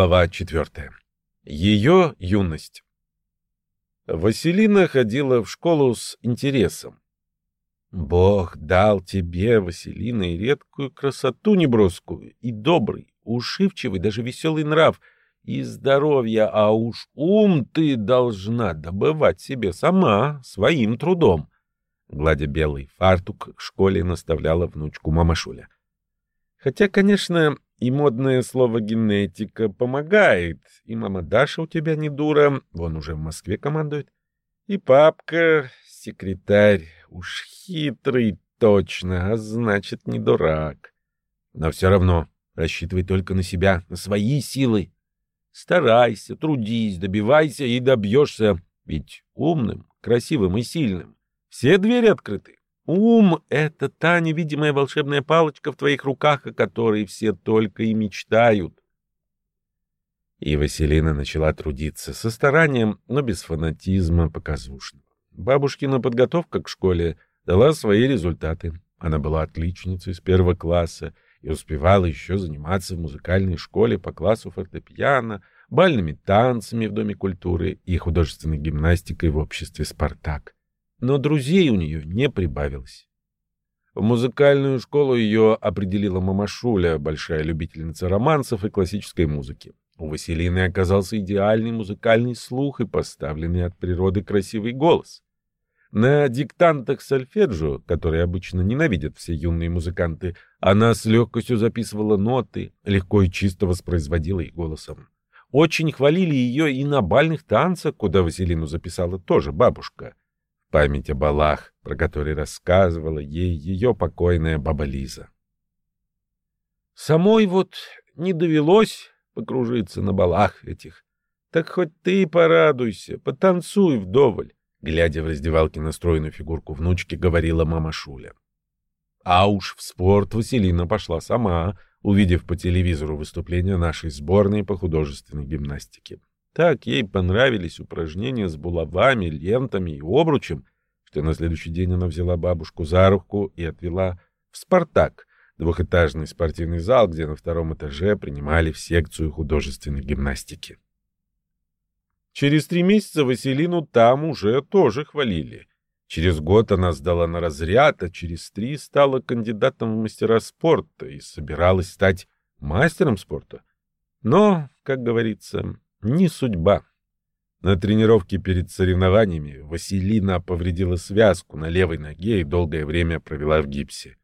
Глава 4. Ее юность. Василина ходила в школу с интересом. Бог дал тебе, Василина, и редкую красоту неброскую, и добрый, ушивчивый, даже веселый нрав, и здоровье, а уж ум ты должна добывать себе сама, своим трудом. Гладя белый фартук, к школе наставляла внучку мамашуля. Хотя, конечно, и модное слово «генетика» помогает. И мама Даша у тебя не дура, вон уже в Москве командует. И папка, секретарь, уж хитрый точно, а значит, не дурак. Но все равно рассчитывай только на себя, на свои силы. Старайся, трудись, добивайся и добьешься. Ведь умным, красивым и сильным все двери открыты. Ум — это та невидимая волшебная палочка в твоих руках, о которой все только и мечтают. И Василина начала трудиться со старанием, но без фанатизма показушного. Бабушкина подготовка к школе дала свои результаты. Она была отличницей с первого класса и успевала еще заниматься в музыкальной школе по классу фортепиано, бальными танцами в Доме культуры и художественной гимнастикой в обществе «Спартак» но друзей у нее не прибавилось. В музыкальную школу ее определила мамашуля, большая любительница романсов и классической музыки. У Василины оказался идеальный музыкальный слух и поставленный от природы красивый голос. На диктантах сольфеджио, которые обычно ненавидят все юные музыканты, она с легкостью записывала ноты, легко и чисто воспроизводила их голосом. Очень хвалили ее и на бальных танцах, куда Василину записала тоже бабушка память о балах, про который рассказывала ей ее покойная баба Лиза. Самой вот не довелось покружиться на балах этих. Так хоть ты порадуйся, потанцуй вдоволь, глядя в раздевалке на стройную фигурку внучки, говорила мама Шуля. А уж в спорт Василина пошла сама, увидев по телевизору выступление нашей сборной по художественной гимнастике. Так ей понравились упражнения с булавами, лентами и обручем, что на следующий день она взяла бабушку за руку и отвела в «Спартак», двухэтажный спортивный зал, где на втором этаже принимали в секцию художественной гимнастики. Через три месяца Василину там уже тоже хвалили. Через год она сдала на разряд, а через три стала кандидатом в мастера спорта и собиралась стать мастером спорта. Но, как говорится, не судьба. На тренировке перед соревнованиями Василина повредила связку на левой ноге и долгое время провела в гипсе.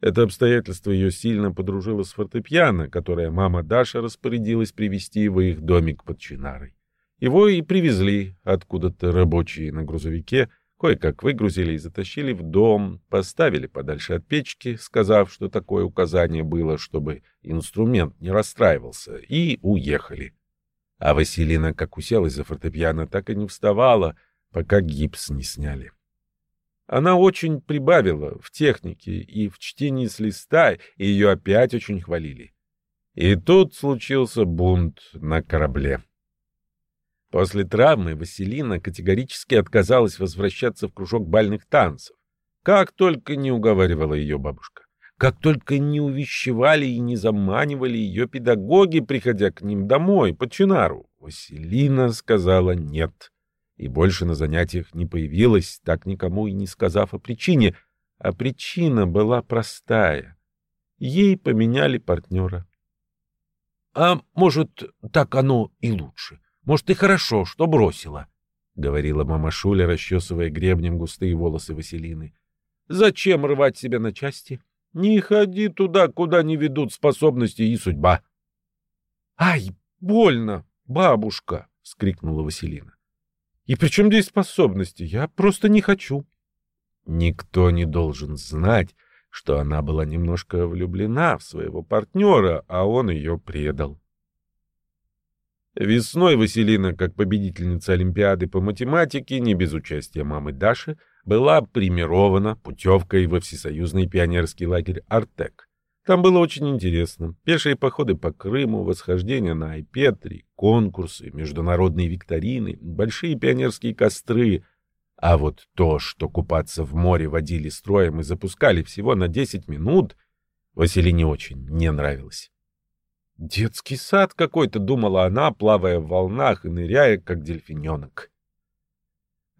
Это обстоятельство ее сильно подружило с фортепиано, которое мама Даша распорядилась привезти в их домик под Чинарой. Его и привезли откуда-то рабочие на грузовике, кое-как выгрузили и затащили в дом, поставили подальше от печки, сказав, что такое указание было, чтобы инструмент не расстраивался, и уехали. А Василина как уселась за фортепиано, так и не вставала, пока гипс не сняли. Она очень прибавила в технике и в чтении с листа, и ее опять очень хвалили. И тут случился бунт на корабле. После травмы Василина категорически отказалась возвращаться в кружок бальных танцев. Как только не уговаривала ее бабушка. Как только не увещевали и не заманивали ее педагоги, приходя к ним домой, по Чинару, Василина сказала «нет». И больше на занятиях не появилась, так никому и не сказав о причине. А причина была простая. Ей поменяли партнера. — А может, так оно и лучше. Может, и хорошо, что бросила, — говорила мама Шуля, расчесывая гребнем густые волосы Василины. — Зачем рвать себя на части? — не ходи туда, куда не ведут способности и судьба. — Ай, больно, бабушка! — скрикнула Василина. — И при чем здесь способности? Я просто не хочу. Никто не должен знать, что она была немножко влюблена в своего партнера, а он ее предал. Весной Василина, как победительница Олимпиады по математике, не без участия мамы Даши, была премирована путевкой во всесоюзный пионерский лагерь «Артек». Там было очень интересно. Пешие походы по Крыму, восхождение на Айпетри, конкурсы, международные викторины, большие пионерские костры. А вот то, что купаться в море водили строем и запускали всего на 10 минут, Василине очень не нравилось. Детский сад какой-то, думала она, плавая в волнах и ныряя, как дельфиненок.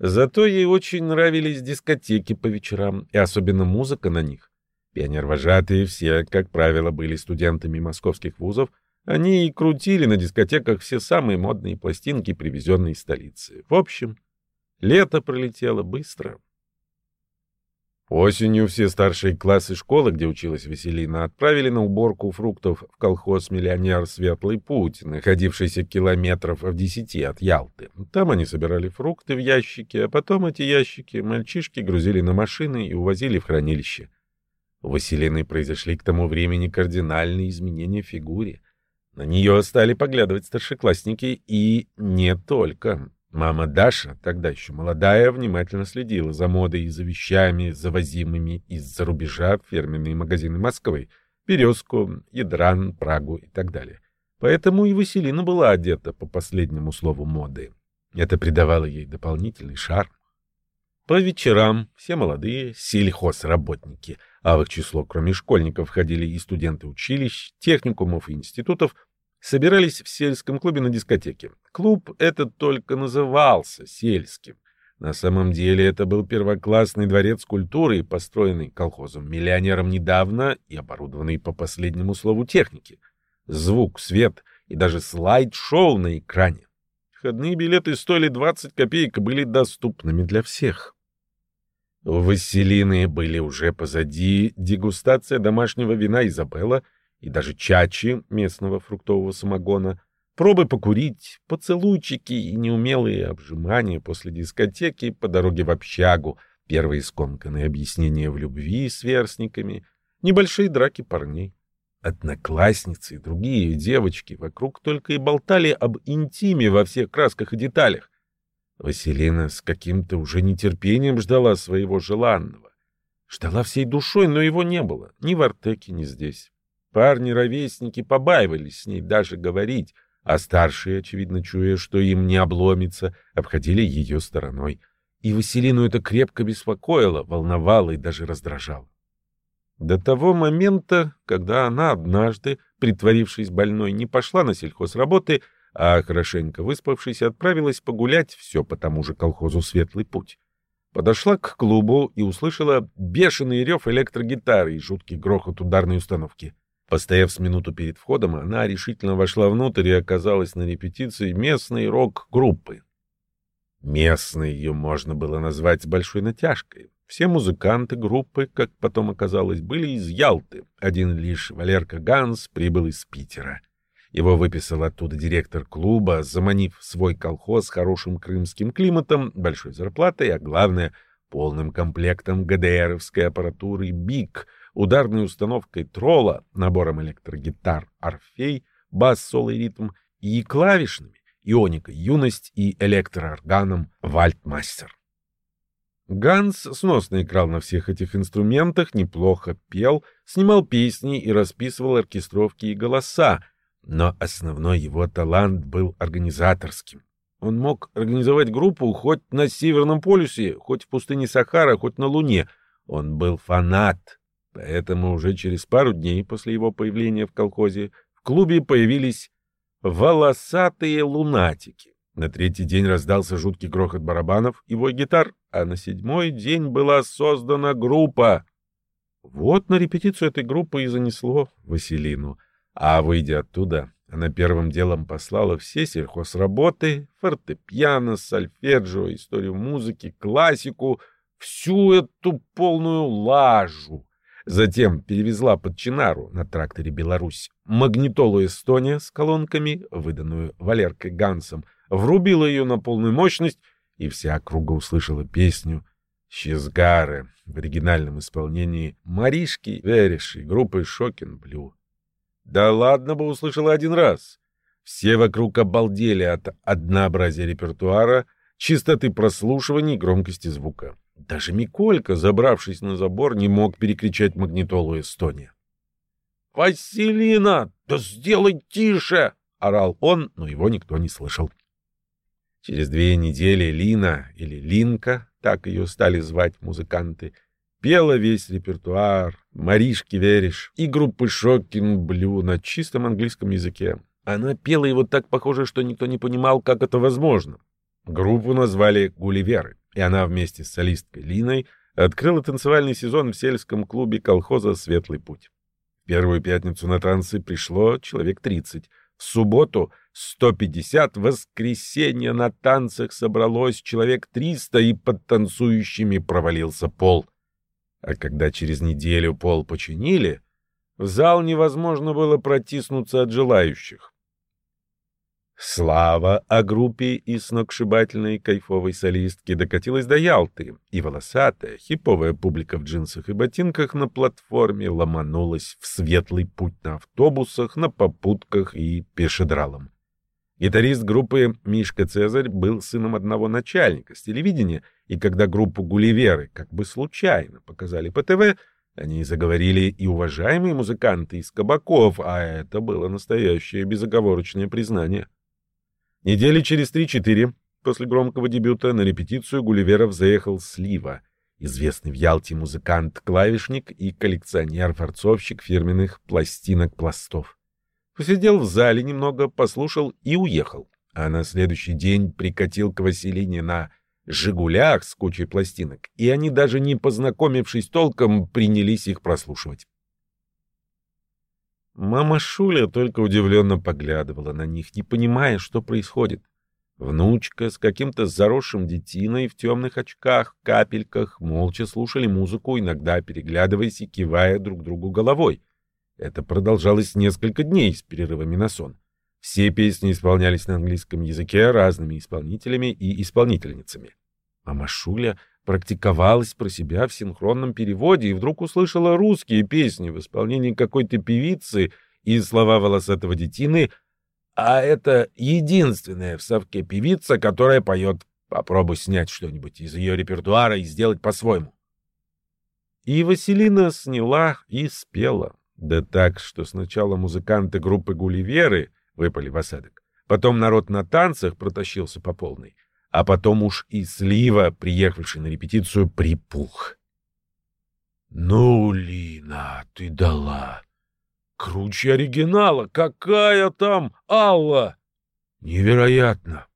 Зато ей очень нравились дискотеки по вечерам, и особенно музыка на них. Пионер-вожатые все, как правило, были студентами московских вузов, они и крутили на дискотеках все самые модные пластинки, привезенные из столицы. В общем, лето пролетело быстро. Осенью все старшие классы школы, где училась Василина, отправили на уборку фруктов в колхоз «Миллионер Светлый Путь», находившийся километров в десяти от Ялты. Там они собирали фрукты в ящики, а потом эти ящики мальчишки грузили на машины и увозили в хранилище. У Василины произошли к тому времени кардинальные изменения в фигуре. На нее стали поглядывать старшеклассники и не только. Мама Даша, тогда еще молодая, внимательно следила за модой и за вещами, завозимыми из-за рубежа в фирменные магазины Москвы, Березку, Ядран, Прагу и так далее. Поэтому и Василина была одета по последнему слову моды. Это придавало ей дополнительный шарм. По вечерам все молодые сельхозработники, а в их число кроме школьников входили и студенты училищ, техникумов и институтов, собирались в сельском клубе на дискотеке. Клуб этот только назывался сельским. На самом деле это был первоклассный дворец культуры, построенный колхозом-миллионером недавно и оборудованный по последнему слову техники. Звук, свет и даже слайд-шоу на экране. Входные билеты стоили 20 копеек и были доступными для всех. Василины были уже позади дегустация домашнего вина Изабелла и даже чачи местного фруктового самогона, пробы покурить, поцелуйчики и неумелые обжимания после дискотеки по дороге в общагу, первые скомканные объяснения в любви с верстниками, небольшие драки парней. Одноклассницы и другие девочки вокруг только и болтали об интиме во всех красках и деталях. Василина с каким-то уже нетерпением ждала своего желанного. Ждала всей душой, но его не было ни в Артеке, ни здесь. Парни-ровесники побаивались с ней даже говорить, а старшие, очевидно, чуя, что им не обломится, обходили ее стороной. И Василину это крепко беспокоило, волновало и даже раздражало. До того момента, когда она однажды, притворившись больной, не пошла на сельхозработы, а хорошенько выспавшись, отправилась погулять все по тому же колхозу «Светлый путь». Подошла к клубу и услышала бешеный рев электрогитары и жуткий грохот ударной установки. Постояв с минуту перед входом, она решительно вошла внутрь и оказалась на репетиции местной рок-группы. Местной ее можно было назвать с большой натяжкой. Все музыканты группы, как потом оказалось, были из Ялты. Один лишь Валерка Ганс прибыл из Питера. Его выписал оттуда директор клуба, заманив свой колхоз хорошим крымским климатом, большой зарплатой, а главное — полным комплектом ГДРовской аппаратуры «БИК», ударной установкой тролла, набором электрогитар «Орфей», бас, соло и ритм и клавишными «Ионика», «Юность» и электроорганом «Вальтмастер». Ганс сносно играл на всех этих инструментах, неплохо пел, снимал песни и расписывал оркестровки и голоса, но основной его талант был организаторским. Он мог организовать группу хоть на Северном полюсе, хоть в пустыне Сахара, хоть на Луне. Он был фанат, Поэтому уже через пару дней после его появления в колхозе в клубе появились волосатые лунатики. На третий день раздался жуткий грохот барабанов и вой гитар, а на седьмой день была создана группа. Вот на репетицию этой группы и занесло Василину. А выйдя оттуда, она первым делом послала все сельхозработы, фортепиано, сольфеджио, историю музыки, классику, всю эту полную лажу Затем перевезла под Чинару на тракторе «Беларусь» магнитолу «Эстония» с колонками, выданную Валеркой Гансом, врубила ее на полную мощность, и вся округа услышала песню «Щезгары» в оригинальном исполнении Маришки Вереши группы «Шокин Блю». Да ладно бы услышала один раз. Все вокруг обалдели от однообразия репертуара, чистоты прослушивания и громкости звука. Даже Миколька, забравшись на забор, не мог перекричать магнитолу Эстония. «Василина, да сделай тише!» — орал он, но его никто не слышал. Через две недели Лина, или Линка, так ее стали звать музыканты, пела весь репертуар «Маришки веришь» и группы «Шокин Блю» на чистом английском языке. Она пела его так похоже, что никто не понимал, как это возможно. Группу назвали «Гулливеры», и она вместе с солисткой Линой открыла танцевальный сезон в сельском клубе колхоза «Светлый путь». В первую пятницу на танцы пришло человек 30. В субботу 150, в воскресенье на танцах собралось человек 300, и под танцующими провалился пол. А когда через неделю пол починили, в зал невозможно было протиснуться от желающих. Слава о группе и сногсшибательной кайфовой солистки докатилась до Ялты, и волосатая, хиповая публика в джинсах и ботинках на платформе ломанулась в светлый путь на автобусах, на попутках и пешедралом. Гитарист группы Мишка Цезарь был сыном одного начальника с телевидения, и когда группу «Гулливеры» как бы случайно показали по ТВ, они заговорили и уважаемые музыканты из кабаков, а это было настоящее безоговорочное признание. Недели через три-четыре после громкого дебюта на репетицию Гулливеров заехал Слива, известный в Ялте музыкант-клавишник и коллекционер-форцовщик фирменных пластинок-пластов. Посидел в зале немного, послушал и уехал. А на следующий день прикатил к Василине на «Жигулях» с кучей пластинок, и они, даже не познакомившись толком, принялись их прослушивать. Мама Шуля только удивленно поглядывала на них, не понимая, что происходит. Внучка с каким-то заросшим детиной в темных очках, капельках, молча слушали музыку, иногда переглядываясь и кивая друг другу головой. Это продолжалось несколько дней с перерывами на сон. Все песни исполнялись на английском языке разными исполнителями и исполнительницами. Мама Шуля практиковалась про себя в синхронном переводе и вдруг услышала русские песни в исполнении какой-то певицы и слова волосатого детины, а это единственная в совке певица, которая поет «Попробуй снять что-нибудь из ее репертуара и сделать по-своему». И Василина сняла и спела. Да так, что сначала музыканты группы «Гулливеры» выпали в осадок, потом народ на танцах протащился по полной, а потом уж и Слива, приехавший на репетицию, припух. «Ну, Лина, ты дала! Круче оригинала! Какая там Алла! Невероятно!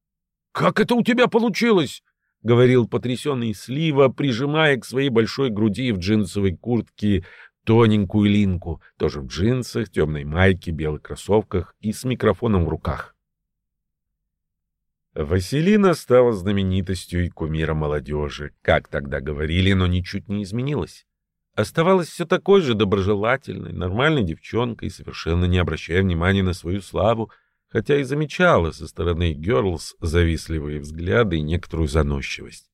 Как это у тебя получилось?» — говорил потрясенный Слива, прижимая к своей большой груди в джинсовой куртке тоненькую линку, тоже в джинсах, темной майке, белых кроссовках и с микрофоном в руках. Василина стала знаменитостью и кумиром молодежи, как тогда говорили, но ничуть не изменилась. Оставалась все такой же доброжелательной, нормальной девчонкой, совершенно не обращая внимания на свою славу, хотя и замечала со стороны Герлс завистливые взгляды и некоторую заносчивость.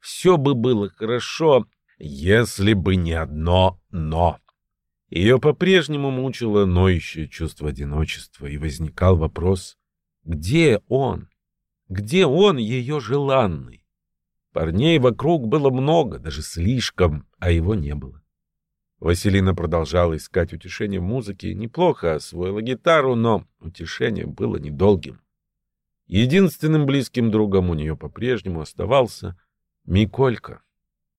Все бы было хорошо, если бы не одно «но». Ее по-прежнему мучило ноющее чувство одиночества, и возникал вопрос, где он? Где он, ее желанный? Парней вокруг было много, даже слишком, а его не было. Василина продолжала искать утешение в музыке, неплохо освоила гитару, но утешение было недолгим. Единственным близким другом у нее по-прежнему оставался Миколька.